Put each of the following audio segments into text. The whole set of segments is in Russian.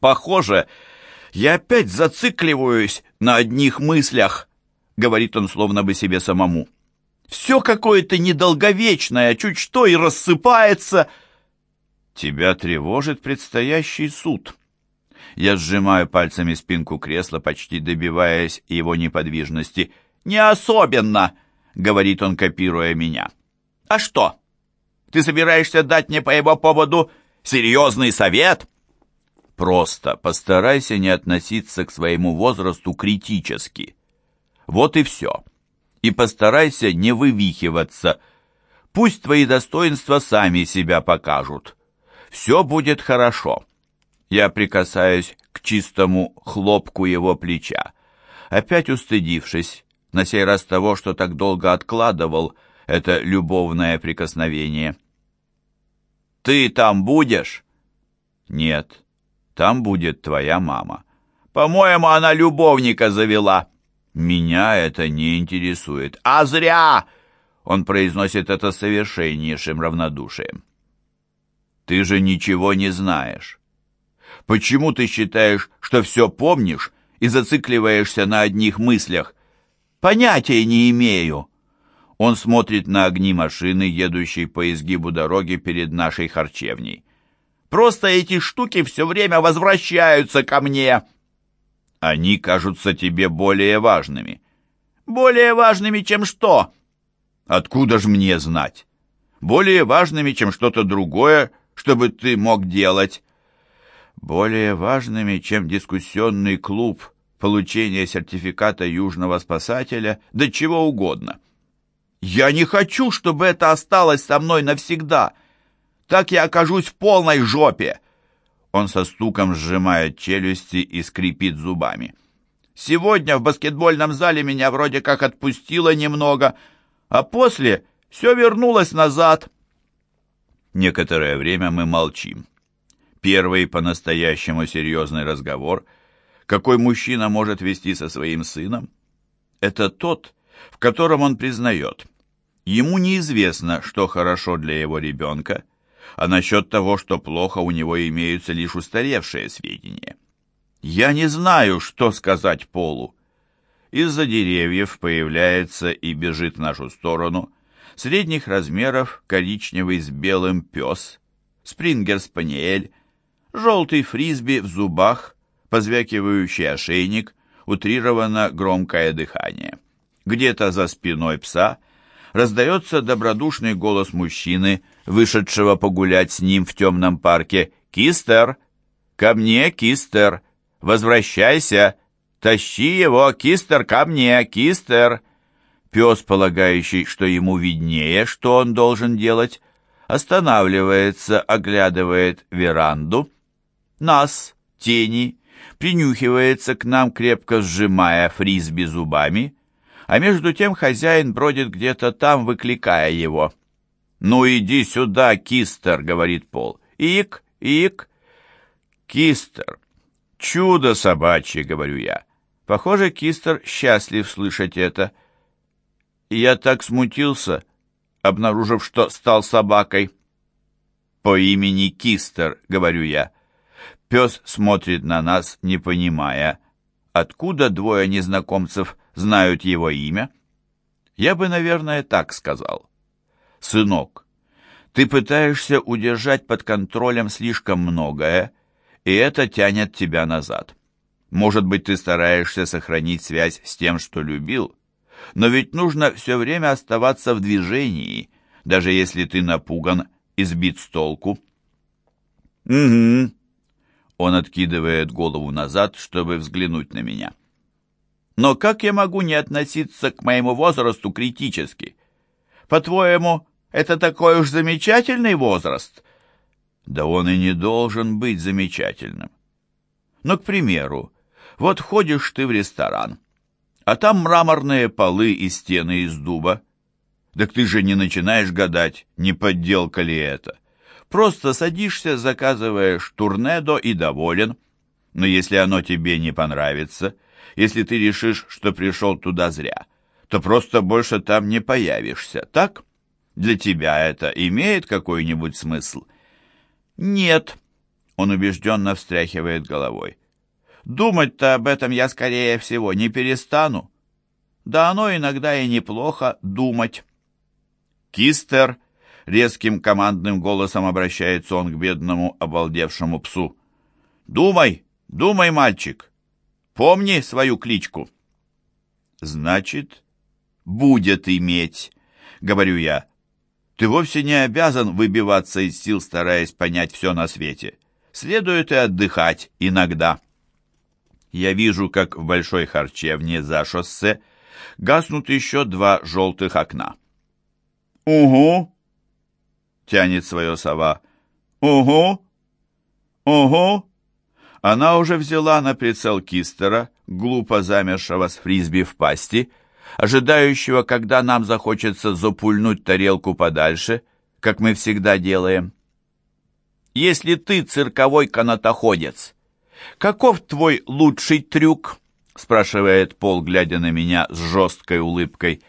Похоже, я опять зацикливаюсь на одних мыслях, говорит он словно бы себе самому. Все какое-то недолговечное, чуть что и рассыпается. Тебя тревожит предстоящий суд. Я сжимаю пальцами спинку кресла, почти добиваясь его неподвижности. «Не особенно!» — говорит он, копируя меня. «А что? Ты собираешься дать мне по его поводу серьезный совет?» «Просто постарайся не относиться к своему возрасту критически. Вот и все. И постарайся не вывихиваться. Пусть твои достоинства сами себя покажут. Все будет хорошо». Я прикасаюсь к чистому хлопку его плеча, опять устыдившись, на сей раз того, что так долго откладывал это любовное прикосновение. «Ты там будешь?» «Нет, там будет твоя мама». «По-моему, она любовника завела». «Меня это не интересует». «А зря!» Он произносит это совершеннейшим равнодушием. «Ты же ничего не знаешь». Почему ты считаешь, что все помнишь и зацикливаешься на одних мыслях? Понятия не имею. Он смотрит на огни машины, едущей по изгибу дороги перед нашей харчевней. Просто эти штуки все время возвращаются ко мне. Они кажутся тебе более важными. Более важными, чем что? Откуда же мне знать? Более важными, чем что-то другое, чтобы ты мог делать более важными, чем дискуссионный клуб, получение сертификата южного спасателя, да чего угодно. Я не хочу, чтобы это осталось со мной навсегда. Так я окажусь в полной жопе. Он со стуком сжимает челюсти и скрипит зубами. Сегодня в баскетбольном зале меня вроде как отпустило немного, а после все вернулось назад. Некоторое время мы молчим. Первый по-настоящему серьезный разговор, какой мужчина может вести со своим сыном, это тот, в котором он признает, ему неизвестно, что хорошо для его ребенка, а насчет того, что плохо, у него имеются лишь устаревшие сведения. Я не знаю, что сказать Полу. Из-за деревьев появляется и бежит в нашу сторону средних размеров коричневый с белым пес, спрингер-спаниель, желтый фрисби в зубах, позвякивающий ошейник, утрировано громкое дыхание. Где-то за спиной пса раздается добродушный голос мужчины, вышедшего погулять с ним в темном парке. «Кистер! Ко мне, Кистер! Возвращайся! Тащи его, Кистер, ко мне, Кистер!» Пес, полагающий, что ему виднее, что он должен делать, останавливается, оглядывает веранду, нас, тени, принюхивается к нам, крепко сжимая фрисби зубами, а между тем хозяин бродит где-то там, выкликая его. «Ну иди сюда, Кистер!» — говорит Пол. «Ик, ик!» «Кистер! Чудо собачье!» — говорю я. Похоже, Кистер счастлив слышать это. Я так смутился, обнаружив, что стал собакой. «По имени Кистер», — говорю я. Пес смотрит на нас, не понимая, откуда двое незнакомцев знают его имя. Я бы, наверное, так сказал. «Сынок, ты пытаешься удержать под контролем слишком многое, и это тянет тебя назад. Может быть, ты стараешься сохранить связь с тем, что любил, но ведь нужно все время оставаться в движении, даже если ты напуган и сбит с толку». «Угу», он откидывает голову назад, чтобы взглянуть на меня. Но как я могу не относиться к моему возрасту критически? По-твоему, это такой уж замечательный возраст? Да он и не должен быть замечательным. Но, к примеру, вот ходишь ты в ресторан, а там мраморные полы и стены из дуба. Так ты же не начинаешь гадать, не подделка ли это. Просто садишься, заказываешь турнедо и доволен. Но если оно тебе не понравится, если ты решишь, что пришел туда зря, то просто больше там не появишься, так? Для тебя это имеет какой-нибудь смысл? Нет. Он убежденно встряхивает головой. Думать-то об этом я, скорее всего, не перестану. Да оно иногда и неплохо думать. Кистер резким командным голосом обращается он к бедному обалдевшему псу. «Думай, думай, мальчик! Помни свою кличку!» «Значит, будет иметь», — говорю я. «Ты вовсе не обязан выбиваться из сил, стараясь понять все на свете. Следует и отдыхать иногда». Я вижу, как в большой харчевне за шоссе гаснут еще два желтых окна. «Угу!» — тянет свое сова. «Угу! Угу!» Она уже взяла на прицел кистера, глупо замершего с фрисби в пасти, ожидающего, когда нам захочется запульнуть тарелку подальше, как мы всегда делаем. «Если ты цирковой канатоходец, каков твой лучший трюк?» спрашивает Пол, глядя на меня с жесткой улыбкой.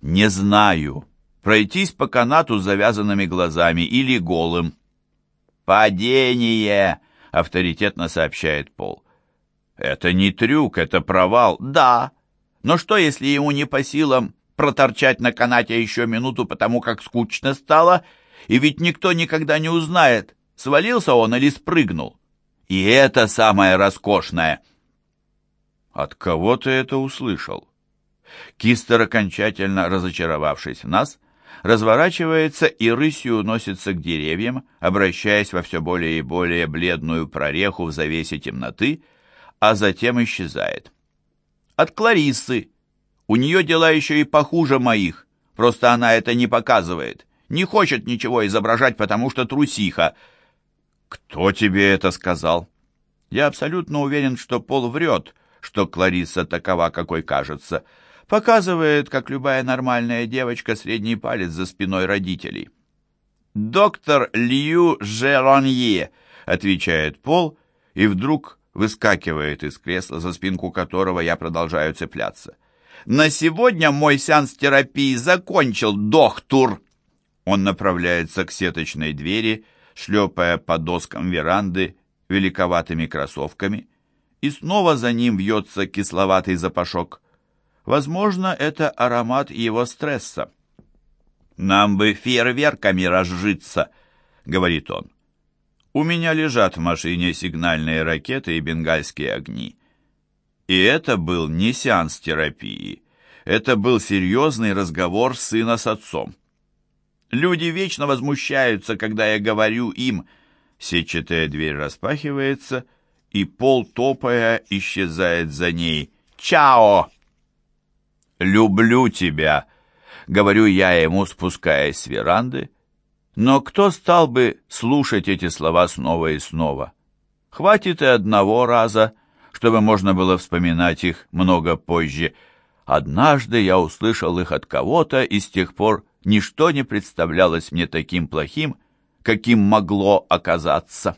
«Не знаю. Пройтись по канату с завязанными глазами или голым». «Падение!» — авторитетно сообщает Пол. «Это не трюк, это провал». «Да. Но что, если ему не по силам проторчать на канате еще минуту, потому как скучно стало, и ведь никто никогда не узнает, свалился он или спрыгнул? И это самое роскошное». «От кого ты это услышал?» Кистер, окончательно разочаровавшись в нас, разворачивается и рысью уносится к деревьям, обращаясь во все более и более бледную прореху в завесе темноты, а затем исчезает. От Клариссы. У нее дела еще и похуже моих, просто она это не показывает. Не хочет ничего изображать, потому что трусиха. Кто тебе это сказал? Я абсолютно уверен, что Пол врет, что Клариса такова, какой кажется — показывает, как любая нормальная девочка, средний палец за спиной родителей. «Доктор Лью Жеронье», — отвечает Пол, и вдруг выскакивает из кресла, за спинку которого я продолжаю цепляться. «На сегодня мой сеанс терапии закончил, доктор!» Он направляется к сеточной двери, шлепая по доскам веранды великоватыми кроссовками, и снова за ним вьется кисловатый запашок. Возможно, это аромат его стресса. «Нам бы фейерверками разжиться», — говорит он. «У меня лежат в машине сигнальные ракеты и бенгальские огни». И это был не сеанс терапии. Это был серьезный разговор сына с отцом. Люди вечно возмущаются, когда я говорю им. Сетчатая дверь распахивается, и пол, топая, исчезает за ней. «Чао!» «Люблю тебя», — говорю я ему, спускаясь с веранды. Но кто стал бы слушать эти слова снова и снова? Хватит и одного раза, чтобы можно было вспоминать их много позже. Однажды я услышал их от кого-то, и с тех пор ничто не представлялось мне таким плохим, каким могло оказаться.